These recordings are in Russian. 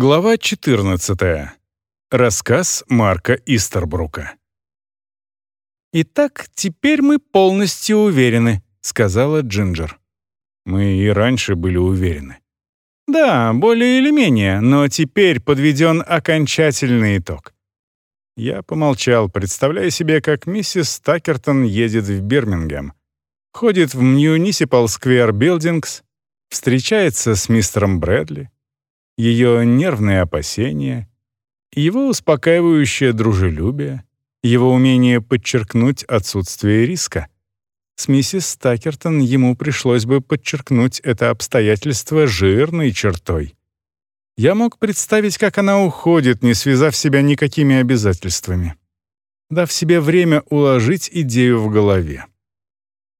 Глава 14. Рассказ Марка Истербрука. «Итак, теперь мы полностью уверены», — сказала Джинджер. Мы и раньше были уверены. «Да, более или менее, но теперь подведен окончательный итог». Я помолчал, представляя себе, как миссис Такертон едет в Бирмингем, ходит в Municipal Square Buildings, встречается с мистером Брэдли, ее нервные опасения, его успокаивающее дружелюбие, его умение подчеркнуть отсутствие риска. С миссис Такертон ему пришлось бы подчеркнуть это обстоятельство жирной чертой. Я мог представить, как она уходит, не связав себя никакими обязательствами, дав себе время уложить идею в голове.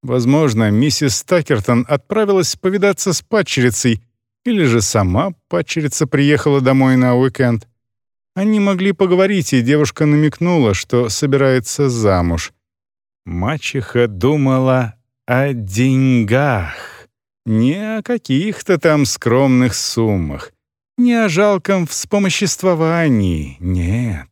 Возможно, миссис Такертон отправилась повидаться с падчерицей или же сама падчерица приехала домой на уикенд. Они могли поговорить, и девушка намекнула, что собирается замуж. Мачеха думала о деньгах, не о каких-то там скромных суммах, не о жалком вспомоществовании, нет,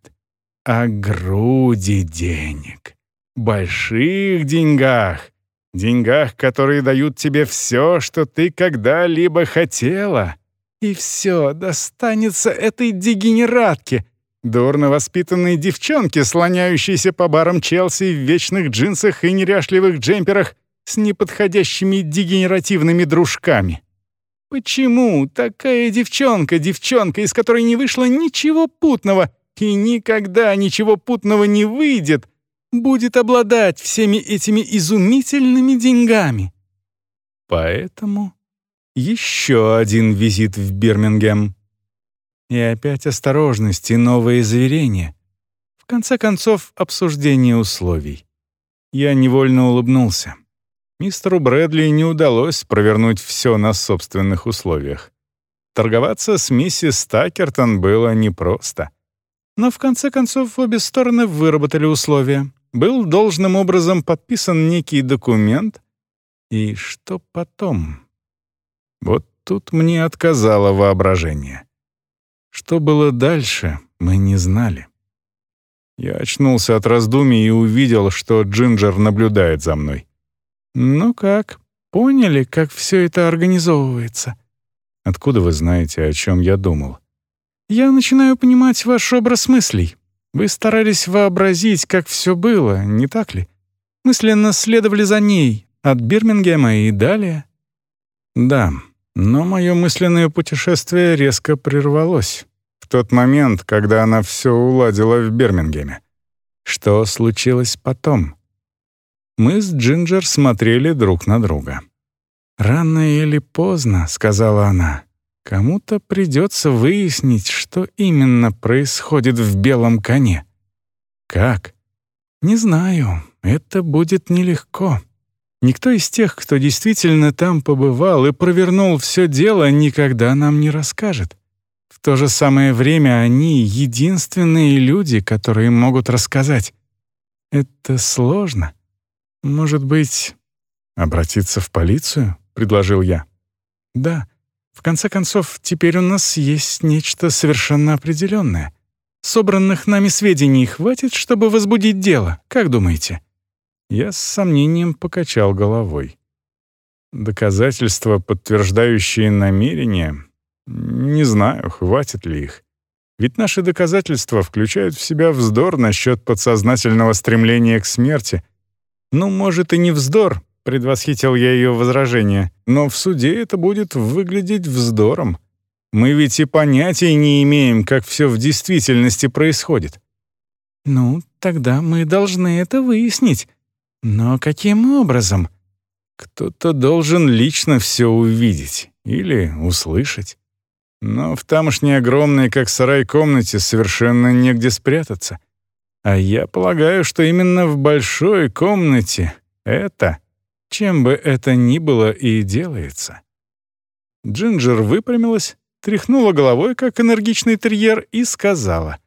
о груди денег, больших деньгах, деньгах, которые дают тебе все, что ты когда-либо хотела. И все достанется этой дегенератке, дурно воспитанной девчонке, слоняющейся по барам Челси в вечных джинсах и неряшливых джемперах с неподходящими дегенеративными дружками. Почему такая девчонка, девчонка, из которой не вышло ничего путного и никогда ничего путного не выйдет, будет обладать всеми этими изумительными деньгами. Поэтому еще один визит в Бирмингем. И опять осторожность и новые заверения. В конце концов, обсуждение условий. Я невольно улыбнулся. Мистеру Брэдли не удалось провернуть все на собственных условиях. Торговаться с миссис Такертон было непросто. Но в конце концов обе стороны выработали условия был должным образом подписан некий документ. И что потом? Вот тут мне отказало воображение. Что было дальше, мы не знали. Я очнулся от раздумий и увидел, что Джинджер наблюдает за мной. «Ну как, поняли, как все это организовывается?» «Откуда вы знаете, о чем я думал?» «Я начинаю понимать ваш образ мыслей. Вы старались вообразить, как все было, не так ли? Мысленно следовали за ней, от Бирмингема и далее. Да, но мое мысленное путешествие резко прервалось. В тот момент, когда она все уладила в Бирмингеме. Что случилось потом? Мы с Джинджер смотрели друг на друга. «Рано или поздно», — сказала она, Кому-то придется выяснить, что именно происходит в белом коне. Как? Не знаю, это будет нелегко. Никто из тех, кто действительно там побывал и провернул все дело, никогда нам не расскажет. В то же самое время они — единственные люди, которые могут рассказать. Это сложно. Может быть, обратиться в полицию? — предложил я. Да, в конце концов, теперь у нас есть нечто совершенно определенное. Собранных нами сведений хватит, чтобы возбудить дело, как думаете?» Я с сомнением покачал головой. Доказательства, подтверждающие намерения, не знаю, хватит ли их. Ведь наши доказательства включают в себя вздор насчет подсознательного стремления к смерти. Ну, может, и не вздор, Предвосхитил я ее возражение. «Но в суде это будет выглядеть вздором. Мы ведь и понятия не имеем, как все в действительности происходит». «Ну, тогда мы должны это выяснить. Но каким образом?» «Кто-то должен лично все увидеть или услышать. Но в тамошней огромной, как сарай, комнате совершенно негде спрятаться. А я полагаю, что именно в большой комнате это чем бы это ни было и делается. Джинджер выпрямилась, тряхнула головой, как энергичный терьер, и сказала,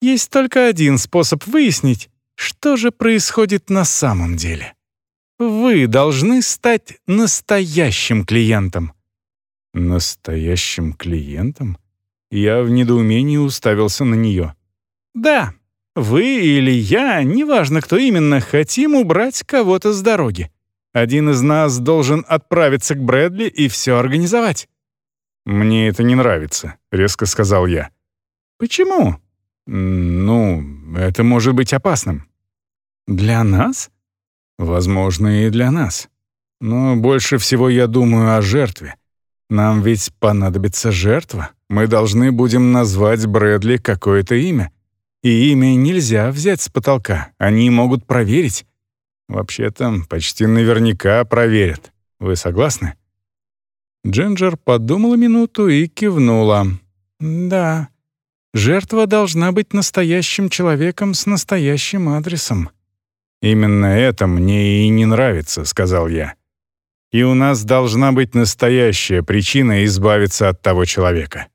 «Есть только один способ выяснить, что же происходит на самом деле. Вы должны стать настоящим клиентом». «Настоящим клиентом?» Я в недоумении уставился на нее. «Да, вы или я, неважно кто именно, хотим убрать кого-то с дороги. Один из нас должен отправиться к Брэдли и все организовать». «Мне это не нравится», — резко сказал я. «Почему?» «Ну, это может быть опасным». «Для нас?» «Возможно, и для нас. Но больше всего я думаю о жертве. Нам ведь понадобится жертва. Мы должны будем назвать Брэдли какое-то имя. И имя нельзя взять с потолка. Они могут проверить. Вообще-то, почти наверняка проверят. Вы согласны?» Джинджер подумала минуту и кивнула. «Да, жертва должна быть настоящим человеком с настоящим адресом». «Именно это мне и не нравится», — сказал я. «И у нас должна быть настоящая причина избавиться от того человека».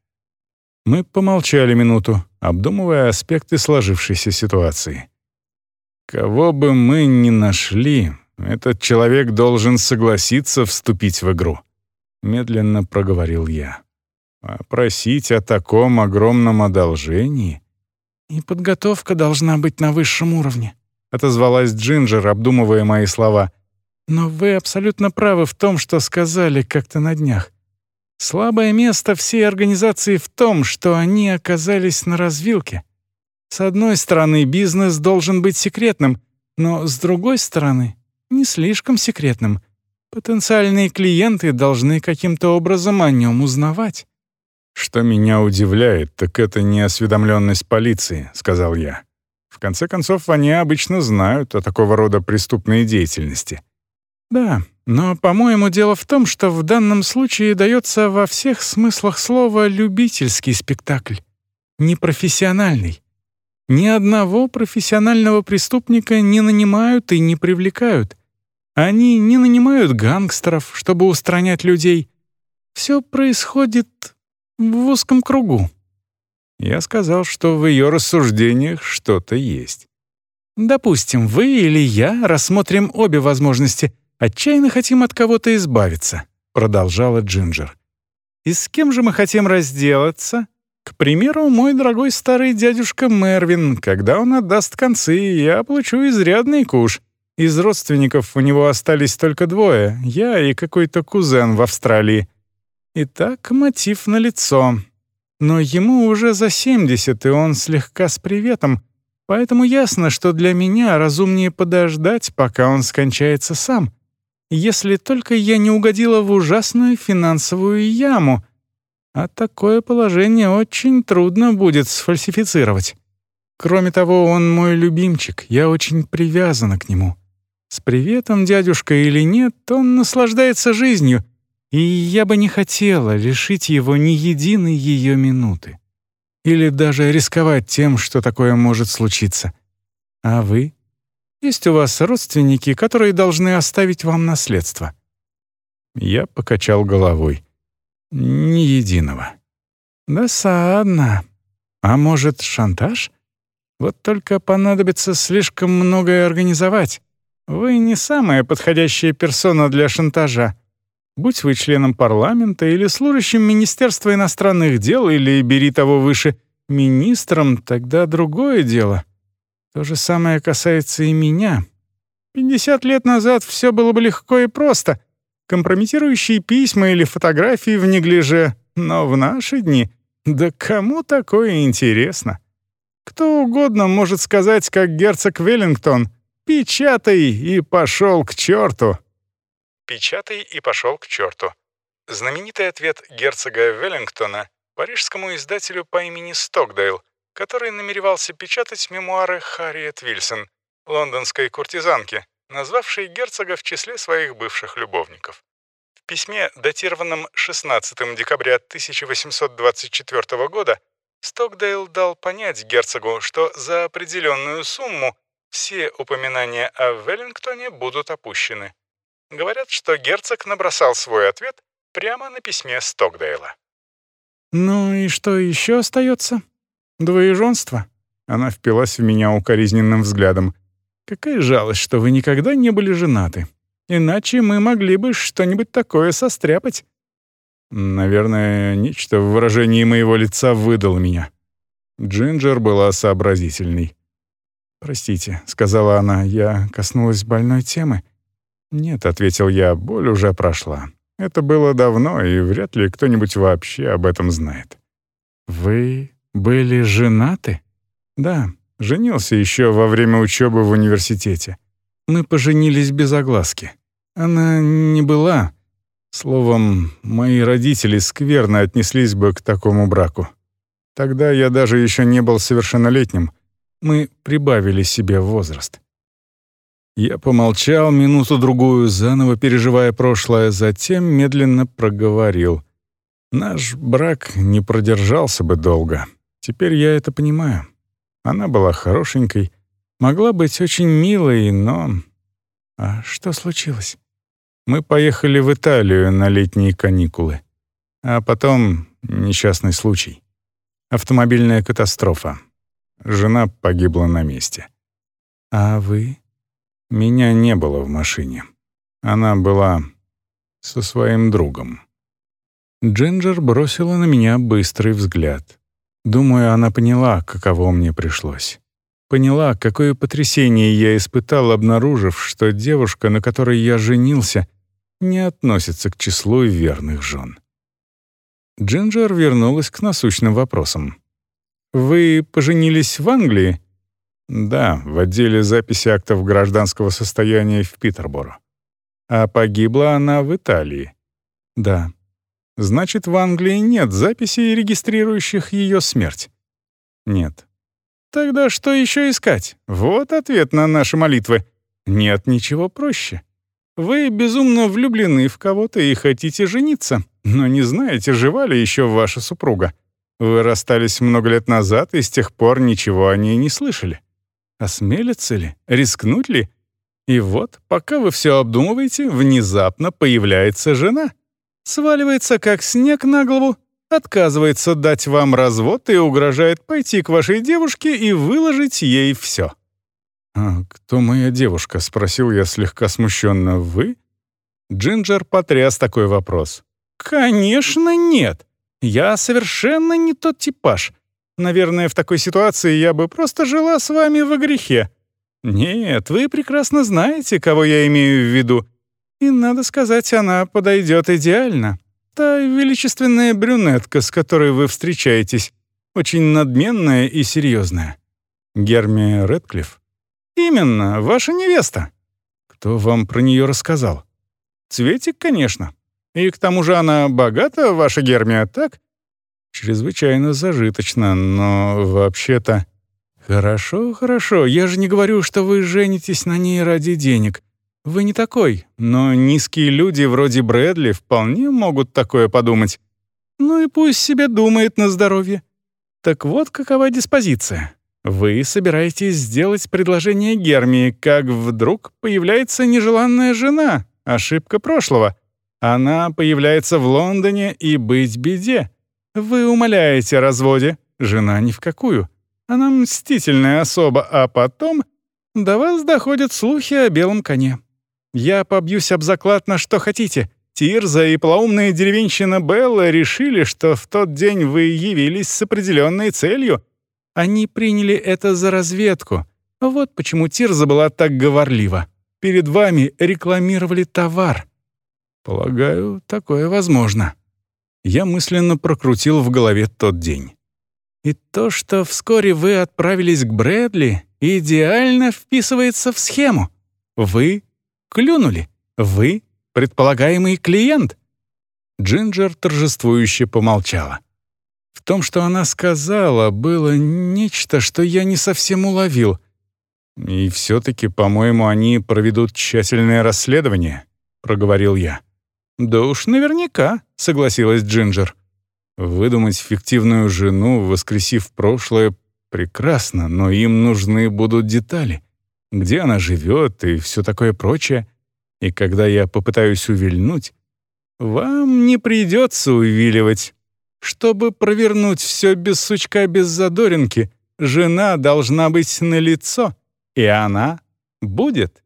Мы помолчали минуту, обдумывая аспекты сложившейся ситуации. Кого бы мы ни нашли, этот человек должен согласиться вступить в игру. — медленно проговорил я. «А просить о таком огромном одолжении?» «И подготовка должна быть на высшем уровне», — отозвалась Джинджер, обдумывая мои слова. «Но вы абсолютно правы в том, что сказали как-то на днях. Слабое место всей организации в том, что они оказались на развилке. С одной стороны, бизнес должен быть секретным, но с другой стороны, не слишком секретным. Потенциальные клиенты должны каким-то образом о нем узнавать. «Что меня удивляет, так это неосведомленность полиции», — сказал я. «В конце концов, они обычно знают о такого рода преступной деятельности». «Да, но, по-моему, дело в том, что в данном случае дается во всех смыслах слова любительский спектакль, непрофессиональный. Ни одного профессионального преступника не нанимают и не привлекают. Они не нанимают гангстеров, чтобы устранять людей. Все происходит в узком кругу. Я сказал, что в ее рассуждениях что-то есть. Допустим, вы или я рассмотрим обе возможности. Отчаянно хотим от кого-то избавиться, продолжала Джинджер. И с кем же мы хотим разделаться? К примеру, мой дорогой старый дядюшка Мервин, когда он отдаст концы, я получу изрядный куш. Из родственников у него остались только двое, я и какой-то кузен в Австралии. Итак, мотив налицо. Но ему уже за 70, и он слегка с приветом, поэтому ясно, что для меня разумнее подождать, пока он скончается сам. Если только я не угодила в ужасную финансовую яму, а такое положение очень трудно будет сфальсифицировать. Кроме того, он мой любимчик, я очень привязана к нему. С приветом, дядюшка, или нет, он наслаждается жизнью, и я бы не хотела лишить его ни единой ее минуты. Или даже рисковать тем, что такое может случиться. А вы? Есть у вас родственники, которые должны оставить вам наследство?» Я покачал головой. «Ни единого». «Досадно. А может, шантаж? Вот только понадобится слишком многое организовать. Вы не самая подходящая персона для шантажа. Будь вы членом парламента или служащим Министерства иностранных дел, или, бери того выше, министром, тогда другое дело. То же самое касается и меня. 50 лет назад все было бы легко и просто. Компрометирующие письма или фотографии в неглиже. Но в наши дни... Да кому такое интересно? Кто угодно может сказать, как герцог Веллингтон — «Печатай и пошел к черту!» «Печатай и пошел к черту». Знаменитый ответ герцога Веллингтона парижскому издателю по имени Стокдейл, который намеревался печатать мемуары Харриет Вильсон, лондонской куртизанки, назвавшей герцога в числе своих бывших любовников. В письме, датированном 16 декабря 1824 года, Стокдейл дал понять герцогу, что за определенную сумму все упоминания о Веллингтоне будут опущены. Говорят, что герцог набросал свой ответ прямо на письме Стокдейла. «Ну и что еще остается? Двоеженство?» Она впилась в меня укоризненным взглядом. «Какая жалость, что вы никогда не были женаты. Иначе мы могли бы что-нибудь такое состряпать». Наверное, нечто в выражении моего лица выдало меня. Джинджер была сообразительной. «Простите», — сказала она, — «я коснулась больной темы». «Нет», — ответил я, — «боль уже прошла. Это было давно, и вряд ли кто-нибудь вообще об этом знает». «Вы были женаты?» «Да, женился еще во время учебы в университете. Мы поженились без огласки. Она не была. Словом, мои родители скверно отнеслись бы к такому браку. Тогда я даже еще не был совершеннолетним. Мы прибавили себе возраст». Я помолчал минуту-другую, заново переживая прошлое, затем медленно проговорил. Наш брак не продержался бы долго. Теперь я это понимаю. Она была хорошенькой, могла быть очень милой, но... А что случилось? Мы поехали в Италию на летние каникулы. А потом несчастный случай. Автомобильная катастрофа. Жена погибла на месте. А вы? Меня не было в машине. Она была со своим другом. Джинджер бросила на меня быстрый взгляд. Думаю, она поняла, каково мне пришлось. Поняла, какое потрясение я испытал, обнаружив, что девушка, на которой я женился, не относится к числу верных жен. Джинджер вернулась к насущным вопросам. «Вы поженились в Англии?» Да, в отделе записи актов гражданского состояния в Питерборо. А погибла она в Италии. Да. Значит, в Англии нет записей, регистрирующих ее смерть. Нет. Тогда что еще искать? Вот ответ на наши молитвы. Нет ничего проще. Вы безумно влюблены в кого-то и хотите жениться, но не знаете, жива ли еще ваша супруга. Вы расстались много лет назад и с тех пор ничего о ней не слышали. Осмелится ли? Рискнуть ли? И вот, пока вы все обдумываете, внезапно появляется жена. Сваливается, как снег на голову, отказывается дать вам развод и угрожает пойти к вашей девушке и выложить ей все. «А кто моя девушка?» — спросил я слегка смущенно. «Вы?» Джинджер потряс такой вопрос. «Конечно нет. Я совершенно не тот типаж. Наверное, в такой ситуации я бы просто жила с вами во грехе. Нет, вы прекрасно знаете, кого я имею в виду. И, надо сказать, она подойдет идеально. Та величественная брюнетка, с которой вы встречаетесь, очень надменная и серьезная. Гермия Редклифф? Именно, ваша невеста. Кто вам про нее рассказал? Цветик, конечно. И к тому же она богата, ваша Гермия, так? Чрезвычайно зажиточно, но вообще-то... Хорошо, хорошо, я же не говорю, что вы женитесь на ней ради денег. Вы не такой, но низкие люди вроде Брэдли вполне могут такое подумать. Ну и пусть себе думает на здоровье. Так вот какова диспозиция. Вы собираетесь сделать предложение Гермии, как вдруг появляется нежеланная жена, ошибка прошлого. Она появляется в Лондоне и быть беде. Вы умоляете о разводе, жена ни в какую. Она мстительная особа, а потом до вас доходят слухи о белом коне. Я побьюсь об заклад на что хотите. Тирза и полоумная деревенщина Белла решили, что в тот день вы явились с определенной целью. Они приняли это за разведку. Вот почему Тирза была так говорлива. Перед вами рекламировали товар. Полагаю, такое возможно я мысленно прокрутил в голове тот день. И то, что вскоре вы отправились к Брэдли, идеально вписывается в схему. Вы клюнули. Вы — предполагаемый клиент. Джинджер торжествующе помолчала. В том, что она сказала, было нечто, что я не совсем уловил. «И все-таки, по-моему, они проведут тщательное расследование», — проговорил я. «Да уж наверняка», — согласилась Джинджер. «Выдумать фиктивную жену, воскресив прошлое, прекрасно, но им нужны будут детали. Где она живет и все такое прочее. И когда я попытаюсь увильнуть, вам не придется увиливать. Чтобы провернуть все без сучка, без задоринки, жена должна быть налицо, и она будет.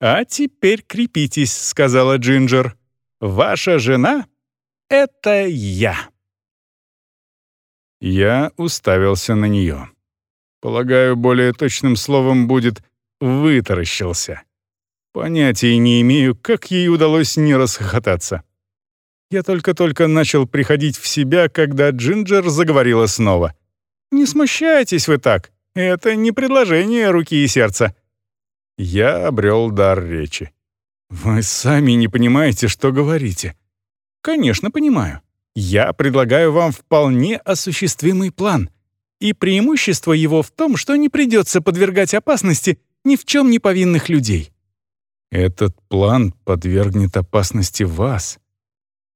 «А теперь крепитесь», — сказала Джинджер. Ваша жена — это я. Я уставился на нее. Полагаю, более точным словом будет «вытаращился». Понятия не имею, как ей удалось не расхохотаться. Я только-только начал приходить в себя, когда Джинджер заговорила снова. «Не смущайтесь вы так. Это не предложение руки и сердца». Я обрел дар речи. «Вы сами не понимаете, что говорите». «Конечно, понимаю. Я предлагаю вам вполне осуществимый план. И преимущество его в том, что не придется подвергать опасности ни в чем не повинных людей. Этот план подвергнет опасности вас.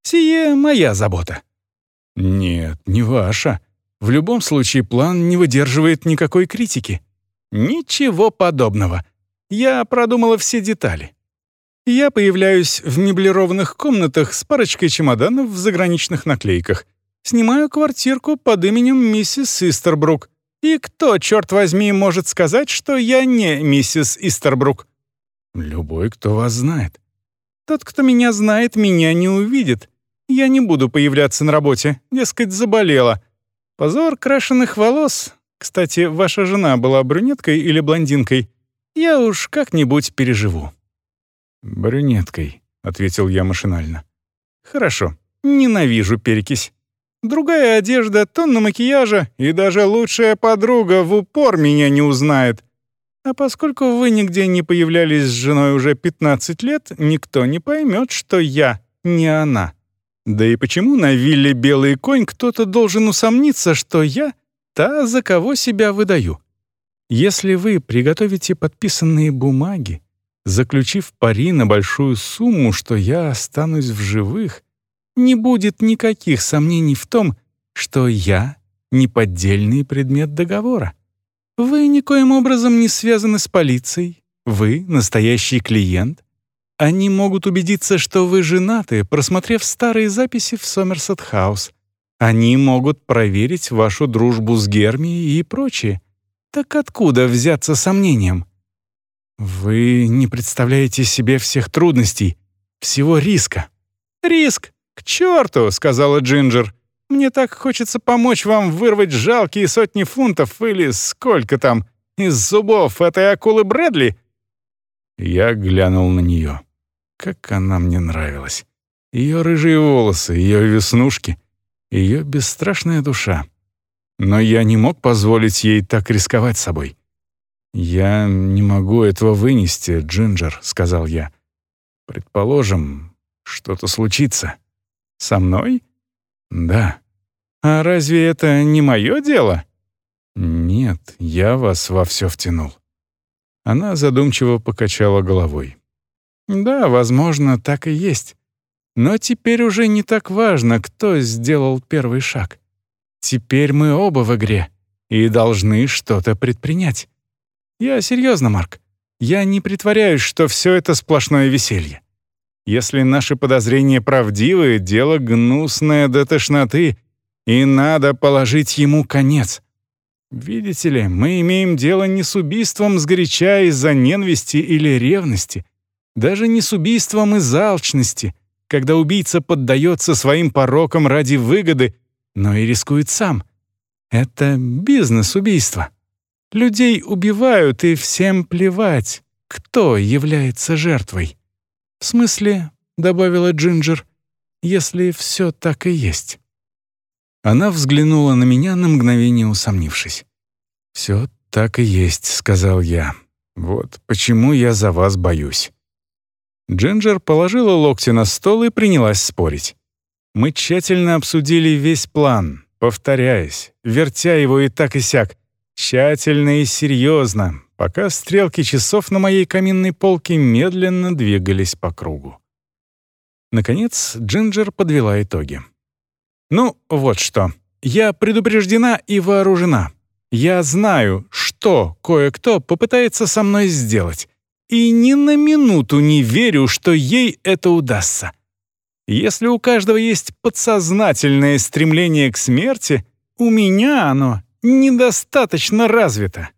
Сие моя забота. Нет, не ваша. В любом случае план не выдерживает никакой критики. Ничего подобного. Я продумала все детали. Я появляюсь в меблированных комнатах с парочкой чемоданов в заграничных наклейках. Снимаю квартирку под именем миссис Истербрук. И кто, черт возьми, может сказать, что я не миссис Истербрук? Любой, кто вас знает. Тот, кто меня знает, меня не увидит. Я не буду появляться на работе, дескать, заболела. Позор крашеных волос. Кстати, ваша жена была брюнеткой или блондинкой? Я уж как-нибудь переживу. «Брюнеткой», — ответил я машинально. «Хорошо. Ненавижу перекись. Другая одежда, тонна макияжа, и даже лучшая подруга в упор меня не узнает. А поскольку вы нигде не появлялись с женой уже 15 лет, никто не поймет, что я не она. Да и почему на вилле «Белый конь» кто-то должен усомниться, что я та, за кого себя выдаю? Если вы приготовите подписанные бумаги, заключив пари на большую сумму, что я останусь в живых, не будет никаких сомнений в том, что я — неподдельный предмет договора. Вы никоим образом не связаны с полицией, вы — настоящий клиент. Они могут убедиться, что вы женаты, просмотрев старые записи в Сомерсет-хаус. Они могут проверить вашу дружбу с Гермией и прочее. Так откуда взяться сомнением? «Вы не представляете себе всех трудностей, всего риска». «Риск? К черту!» — сказала Джинджер. «Мне так хочется помочь вам вырвать жалкие сотни фунтов или сколько там из зубов этой акулы Брэдли». Я глянул на нее. Как она мне нравилась. Ее рыжие волосы, ее веснушки, ее бесстрашная душа. Но я не мог позволить ей так рисковать собой. «Я не могу этого вынести, Джинджер», — сказал я. «Предположим, что-то случится». «Со мной?» «Да». «А разве это не мое дело?» «Нет, я вас во все втянул». Она задумчиво покачала головой. «Да, возможно, так и есть. Но теперь уже не так важно, кто сделал первый шаг. Теперь мы оба в игре и должны что-то предпринять. Я серьезно, Марк. Я не притворяюсь, что все это сплошное веселье. Если наши подозрения правдивы, дело гнусное до тошноты, и надо положить ему конец. Видите ли, мы имеем дело не с убийством сгоряча из-за ненависти или ревности, даже не с убийством из алчности, когда убийца поддается своим порокам ради выгоды, но и рискует сам. Это бизнес-убийство. Людей убивают, и всем плевать, кто является жертвой. В смысле, — добавила Джинджер, — если все так и есть. Она взглянула на меня на мгновение усомнившись. «Все так и есть», — сказал я. «Вот почему я за вас боюсь». Джинджер положила локти на стол и принялась спорить. Мы тщательно обсудили весь план, повторяясь, вертя его и так и сяк, Тщательно и серьезно, пока стрелки часов на моей каминной полке медленно двигались по кругу. Наконец, Джинджер подвела итоги. «Ну, вот что. Я предупреждена и вооружена. Я знаю, что кое-кто попытается со мной сделать, и ни на минуту не верю, что ей это удастся. Если у каждого есть подсознательное стремление к смерти, у меня оно недостаточно развита.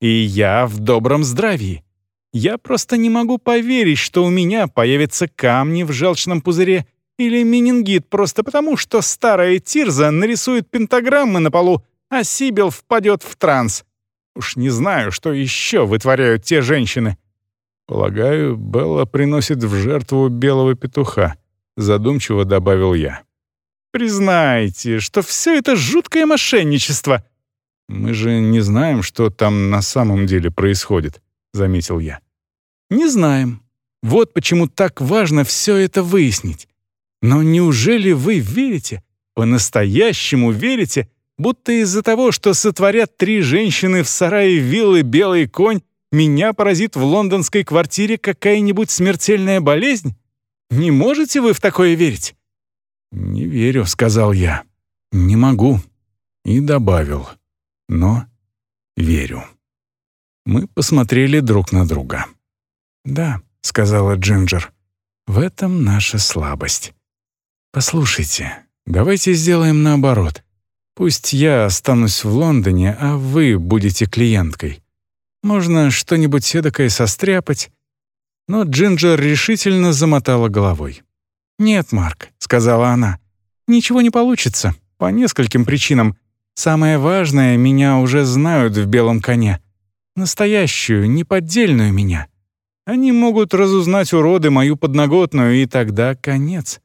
И я в добром здравии. Я просто не могу поверить, что у меня появятся камни в желчном пузыре Или менингит просто потому, что старая Тирза нарисует пентаграммы на полу, а Сибил впадет в транс. Уж не знаю, что еще вытворяют те женщины. Полагаю, Белла приносит в жертву белого петуха, задумчиво добавил я. Признайте, что все это жуткое мошенничество. Мы же не знаем, что там на самом деле происходит, заметил я. Не знаем. Вот почему так важно все это выяснить. Но неужели вы верите, по-настоящему верите, будто из-за того, что сотворят три женщины в сарае виллы «Белый конь», меня поразит в лондонской квартире какая-нибудь смертельная болезнь? Не можете вы в такое верить?» «Не верю», — сказал я. «Не могу». И добавил. «Но верю». Мы посмотрели друг на друга. «Да», — сказала Джинджер, — «в этом наша слабость». «Послушайте, давайте сделаем наоборот. Пусть я останусь в Лондоне, а вы будете клиенткой. Можно что-нибудь эдакое состряпать». Но Джинджер решительно замотала головой. «Нет, Марк», — сказала она, — «ничего не получится, по нескольким причинам. Самое важное, меня уже знают в белом коне. Настоящую, неподдельную меня. Они могут разузнать уроды мою подноготную, и тогда конец.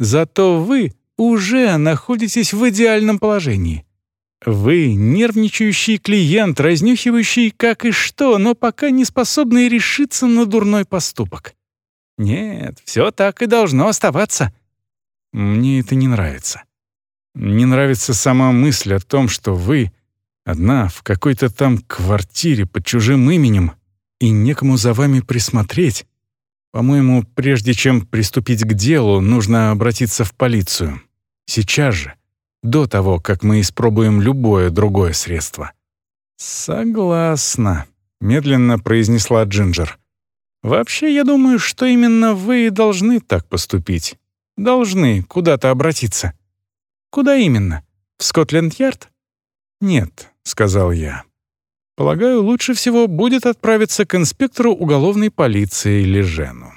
Зато вы уже находитесь в идеальном положении. Вы — нервничающий клиент, разнюхивающий как и что, но пока не способный решиться на дурной поступок. Нет, все так и должно оставаться. Мне это не нравится. Не нравится сама мысль о том, что вы одна в какой-то там квартире под чужим именем и некому за вами присмотреть. По-моему, прежде чем приступить к делу, нужно обратиться в полицию. Сейчас же, до того, как мы испробуем любое другое средство. «Согласна», — медленно произнесла Джинджер. «Вообще, я думаю, что именно вы должны так поступить. Должны куда-то обратиться». «Куда именно? В Скотленд-Ярд?» «Нет», — сказал я. Полагаю, лучше всего будет отправиться к инспектору уголовной полиции Лежену.